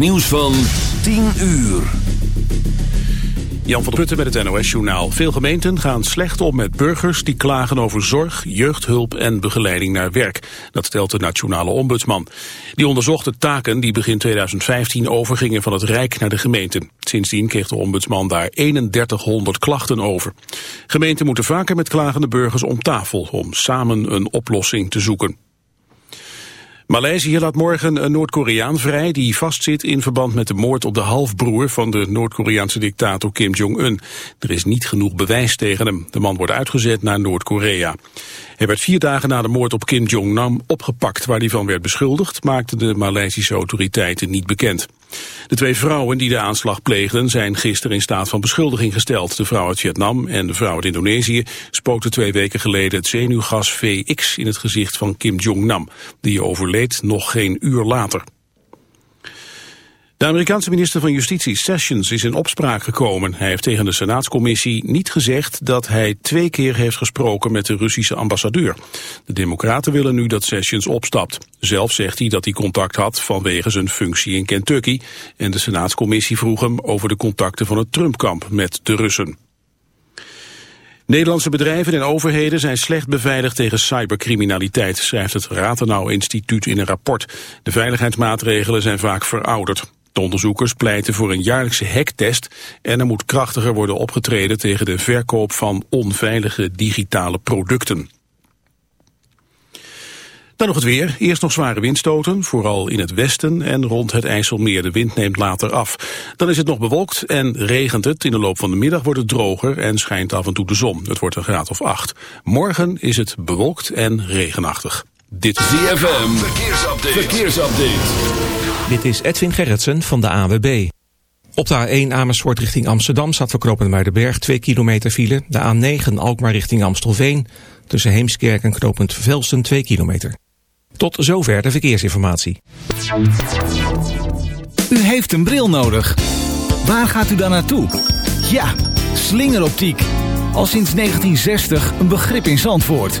Nieuws van 10 uur. Jan van der Putten met het NOS-journaal. Veel gemeenten gaan slecht om met burgers die klagen over zorg, jeugdhulp en begeleiding naar werk. Dat stelt de Nationale Ombudsman. Die onderzocht de taken die begin 2015 overgingen van het Rijk naar de gemeenten. Sindsdien kreeg de ombudsman daar 3100 klachten over. Gemeenten moeten vaker met klagende burgers om tafel om samen een oplossing te zoeken. Maleisië laat morgen een Noord-Koreaan vrij die vastzit in verband met de moord op de halfbroer van de Noord-Koreaanse dictator Kim Jong-un. Er is niet genoeg bewijs tegen hem. De man wordt uitgezet naar Noord-Korea. Hij werd vier dagen na de moord op Kim Jong-nam opgepakt waar hij van werd beschuldigd, maakten de Maleisische autoriteiten niet bekend. De twee vrouwen die de aanslag pleegden zijn gisteren in staat van beschuldiging gesteld. De vrouw uit Vietnam en de vrouw uit Indonesië spoten twee weken geleden het zenuwgas VX in het gezicht van Kim Jong-nam. Die overleed nog geen uur later. De Amerikaanse minister van Justitie Sessions is in opspraak gekomen. Hij heeft tegen de Senaatscommissie niet gezegd dat hij twee keer heeft gesproken met de Russische ambassadeur. De democraten willen nu dat Sessions opstapt. Zelf zegt hij dat hij contact had vanwege zijn functie in Kentucky. En de Senaatscommissie vroeg hem over de contacten van het Trumpkamp met de Russen. Nederlandse bedrijven en overheden zijn slecht beveiligd tegen cybercriminaliteit, schrijft het Ratenau Instituut in een rapport. De veiligheidsmaatregelen zijn vaak verouderd. De onderzoekers pleiten voor een jaarlijkse hacktest en er moet krachtiger worden opgetreden tegen de verkoop van onveilige digitale producten. Dan nog het weer. Eerst nog zware windstoten, vooral in het westen en rond het IJsselmeer. De wind neemt later af. Dan is het nog bewolkt en regent het. In de loop van de middag wordt het droger en schijnt af en toe de zon. Het wordt een graad of acht. Morgen is het bewolkt en regenachtig. Dit is ZFM. Verkeersupdate. Verkeersupdate. Dit is Edwin Gerritsen van de AWB. Op de A1 Amersfoort richting Amsterdam staat verknopend Muidenberg 2 kilometer file. De A9 Alkmaar richting Amstelveen. Tussen Heemskerk en knopend Velsen 2 kilometer. Tot zover de verkeersinformatie. U heeft een bril nodig. Waar gaat u dan naartoe? Ja, slingeroptiek. Al sinds 1960 een begrip in Zandvoort.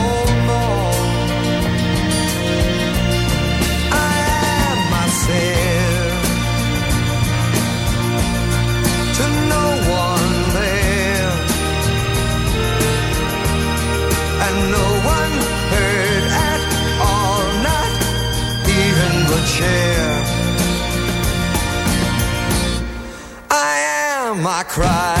cry.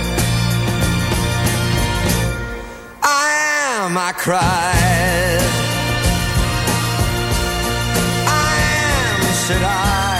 Am, I cried. I am, said I.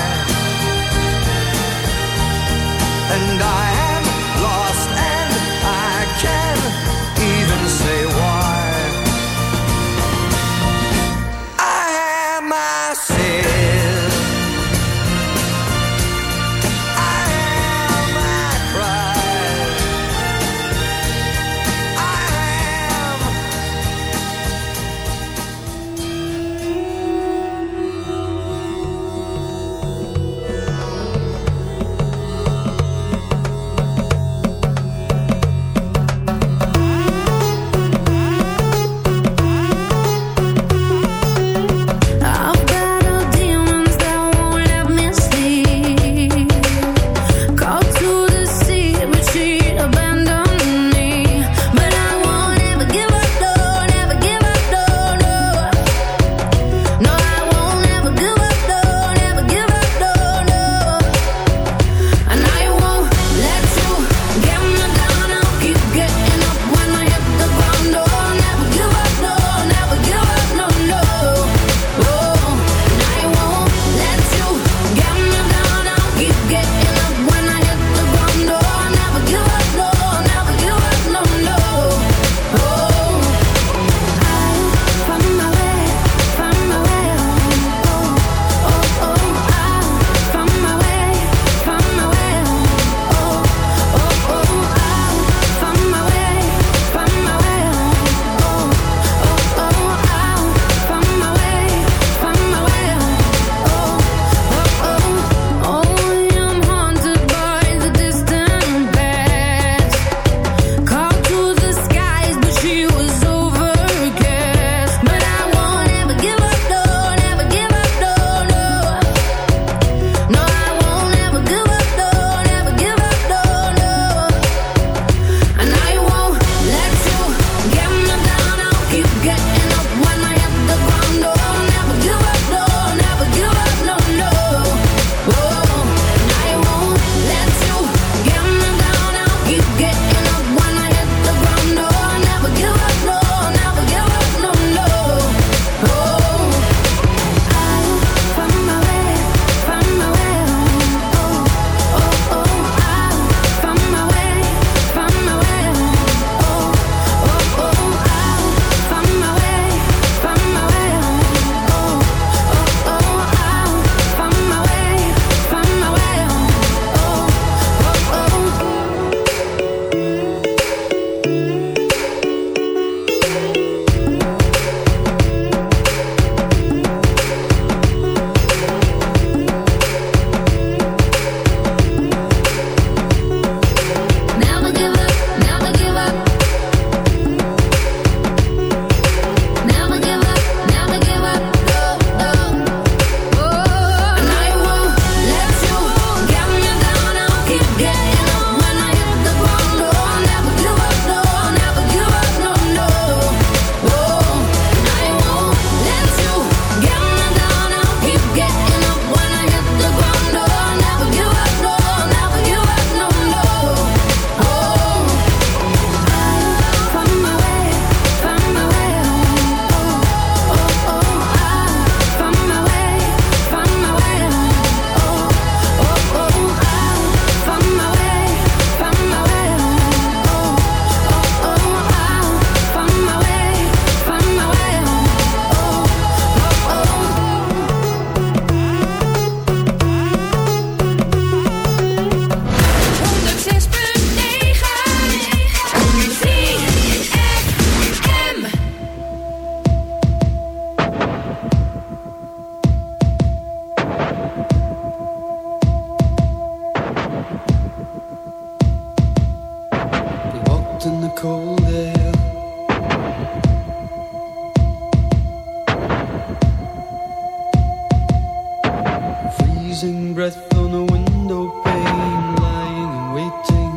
losing breath on a window pane, lying and waiting.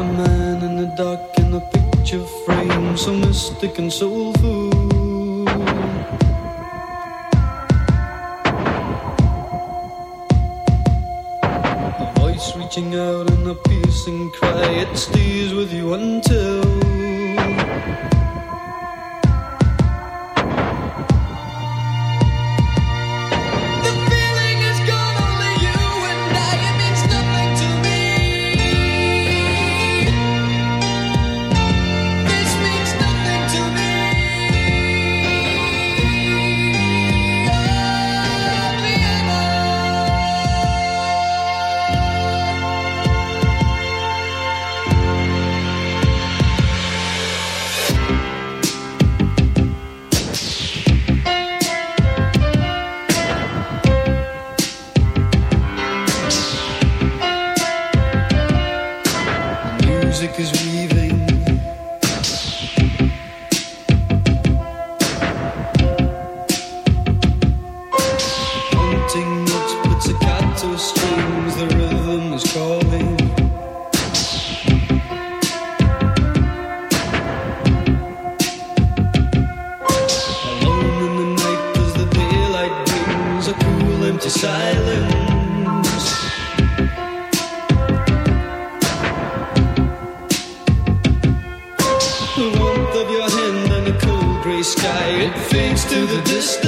A man in the dark in a picture frame, so mystic and soulful. A voice reaching out in a piercing cry, it's the the distance.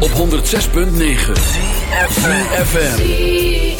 Op 106.9 FM.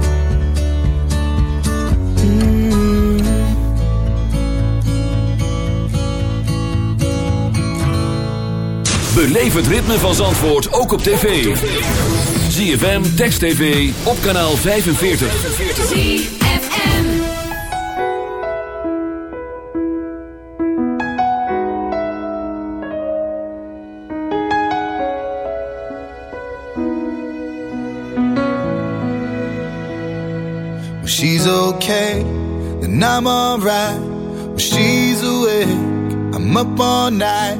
Beleef het ritme van Zandvoort ook op tv. ZFM, Text TV, op kanaal 45. ZFM. When she's okay, then I'm alright. When she's awake, I'm up all night,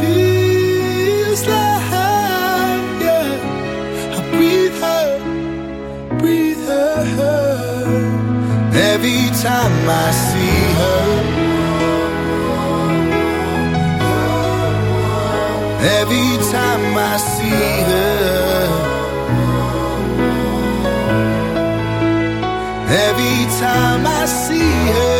feels like. Yeah. I breathe her, breathe her. Every time I see her. Every time I see her. Every time I see her.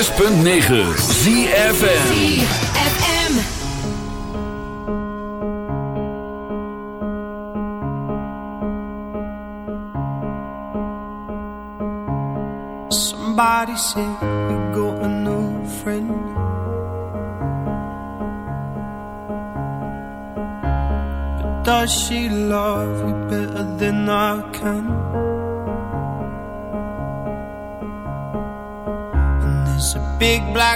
106.9 ZFN Somebody said you got a new friend But does she love you?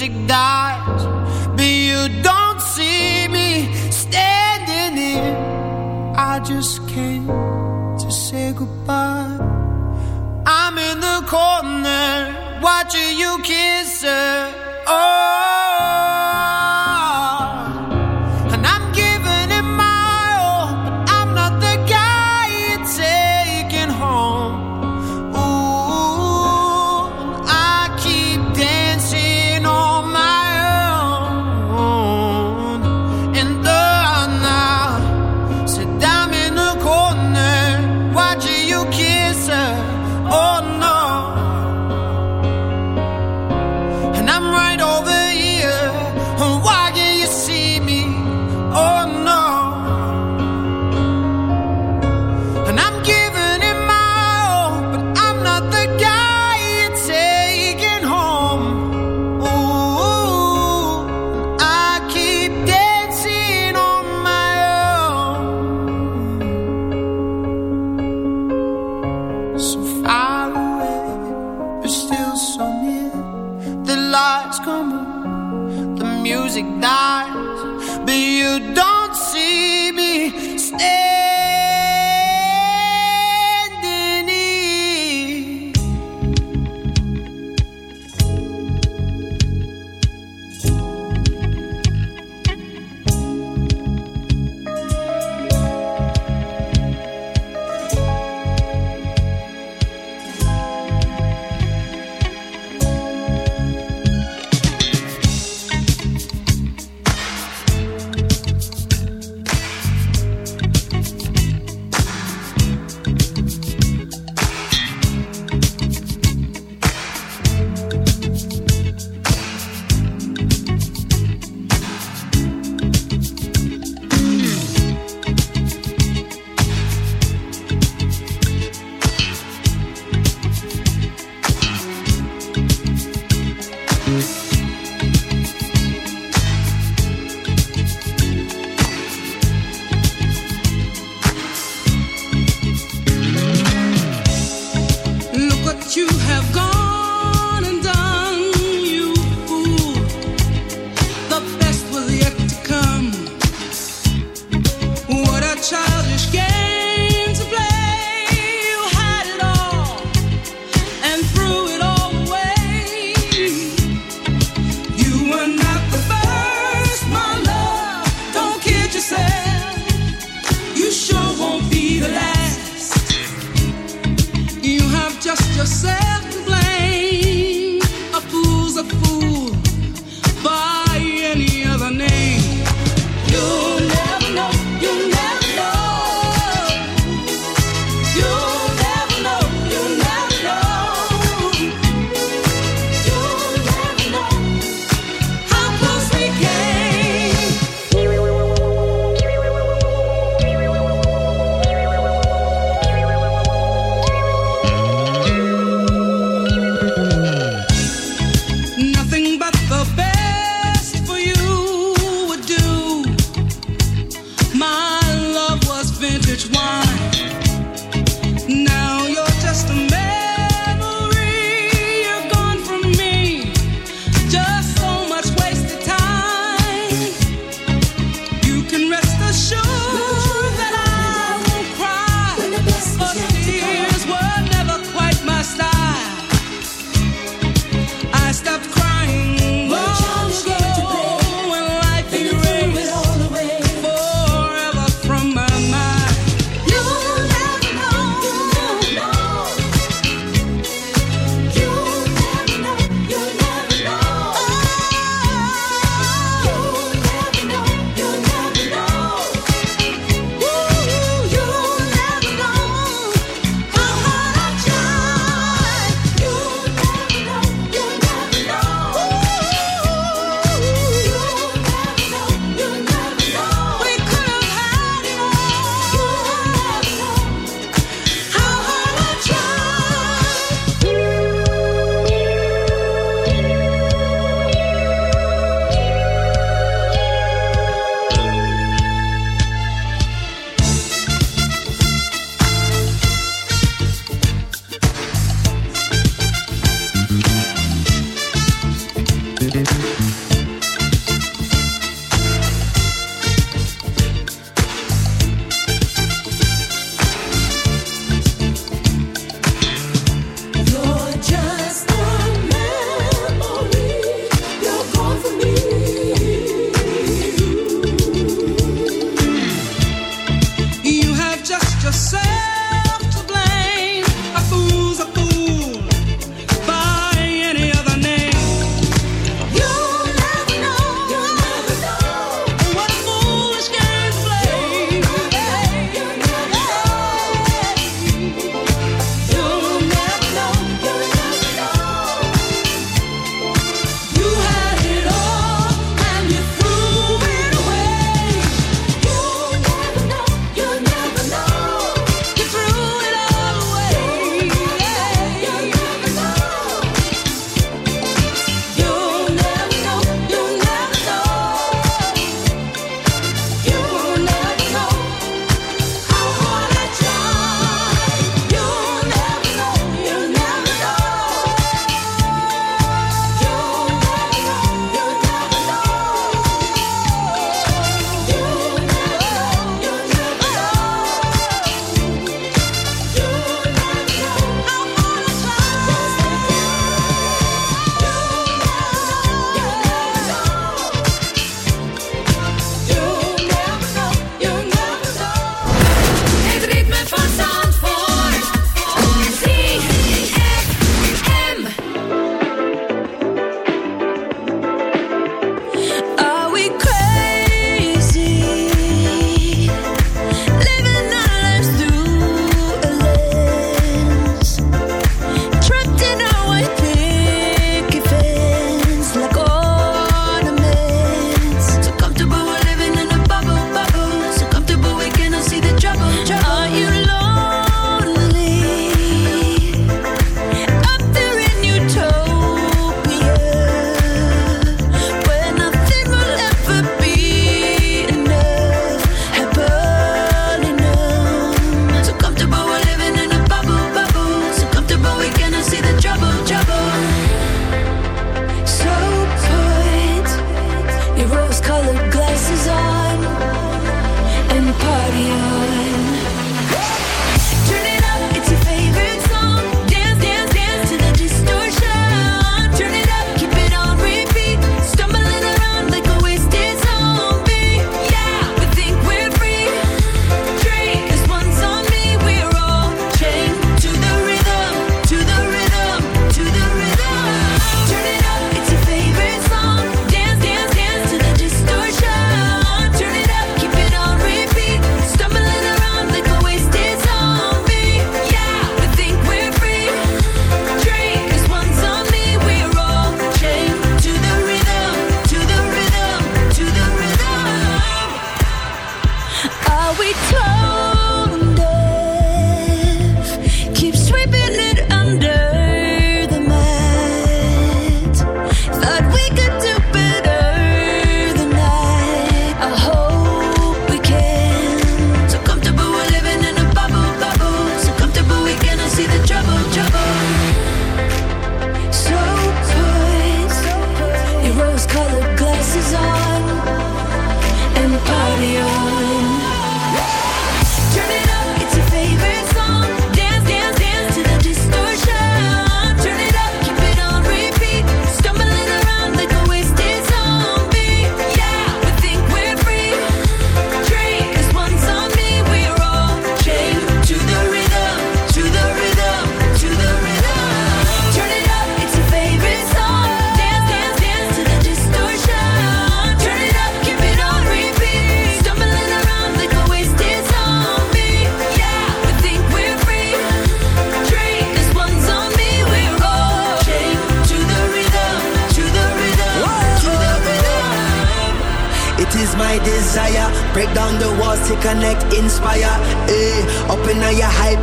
music died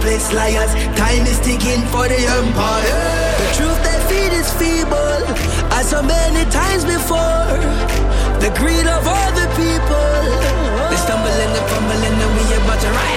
hopeless liars. Time is ticking for the empire. The truth they feed is feeble, as so many times before. The greed of all the people. They stumble and they fumble and we about to riot.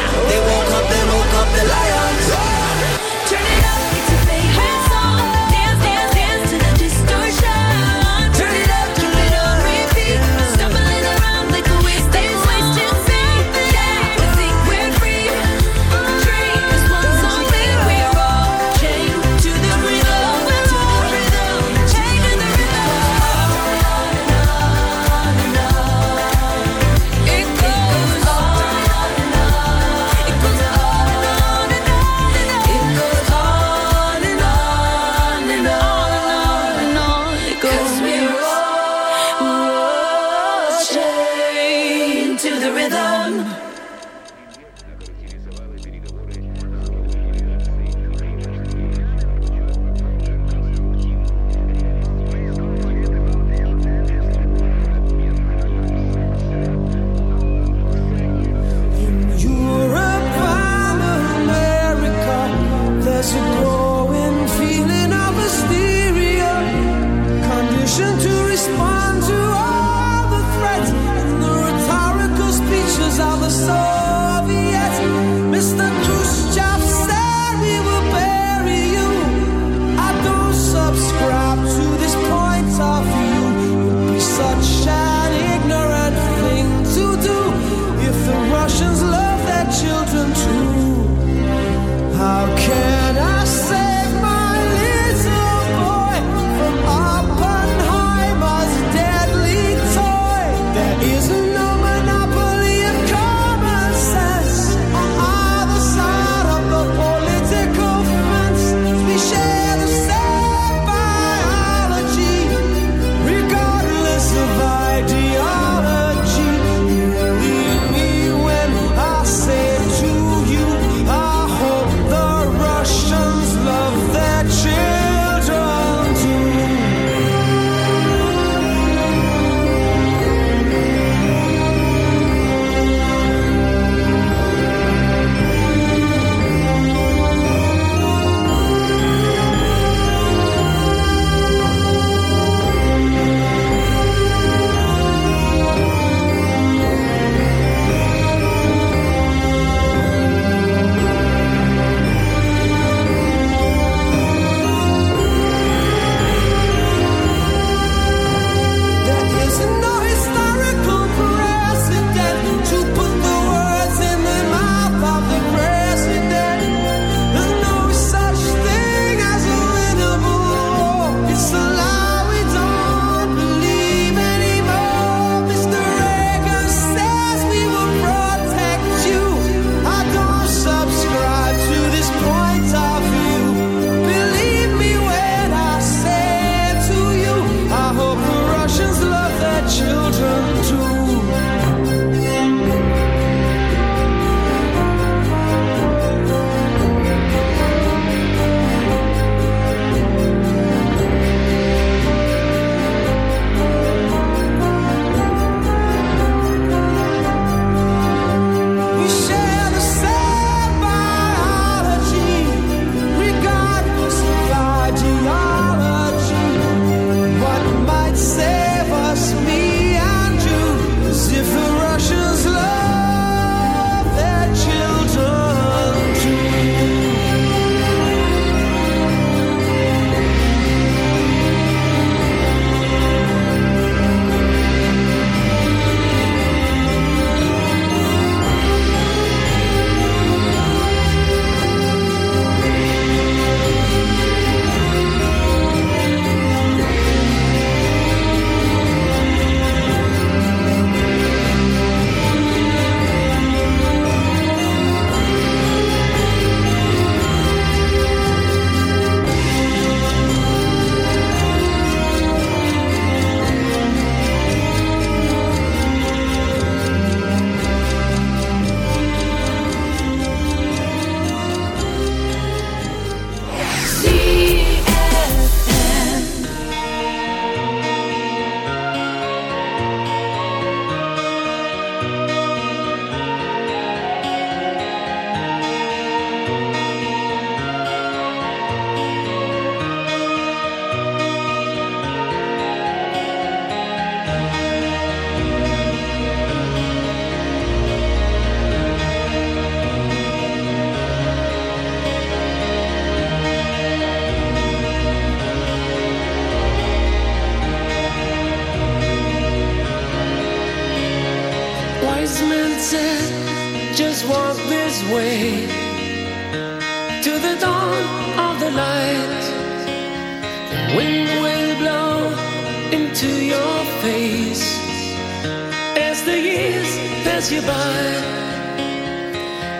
pass you by.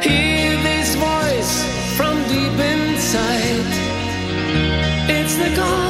Hear this voice from deep inside. It's the call.